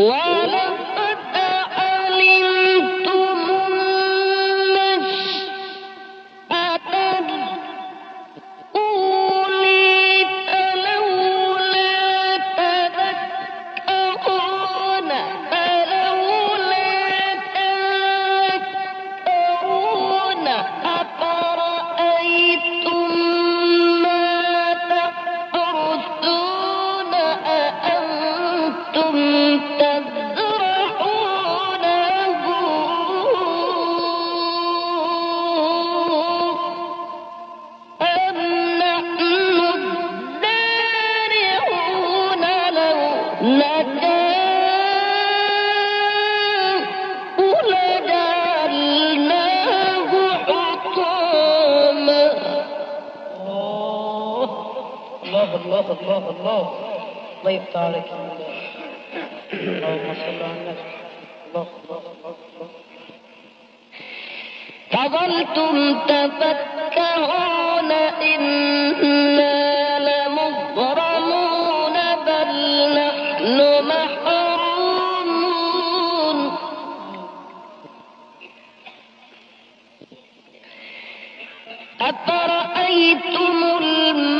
Wow. الله الله الله. الله الله الله اللهم صل على النبي. الله الله الله فظلتم تفكرون إنا لمغرمون بل نحن محرومون. أفرأيتم الماء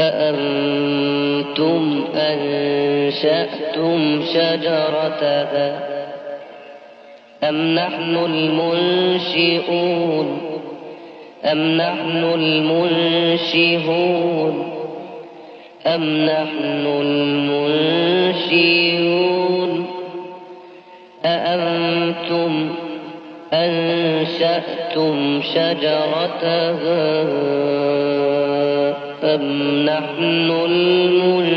أأنتم أنشأتم شجرتها أم نحن المنشئون أم نحن المنشئون أم نحن المنشئون؟ أأنتم أنشأتم شجرتها أم نحن المنشون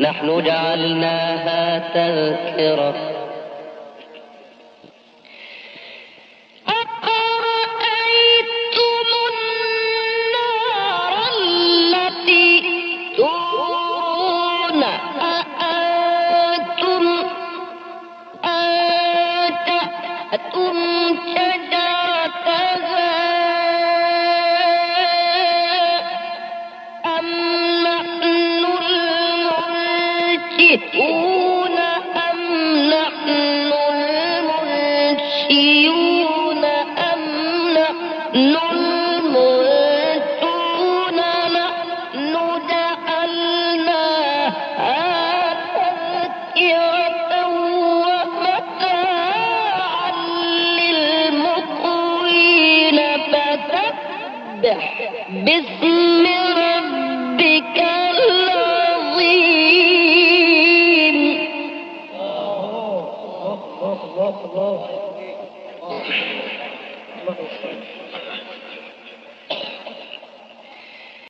نحن جعلناها تذكرة. سبح باسم ربك العظيم. الله الله الله الله.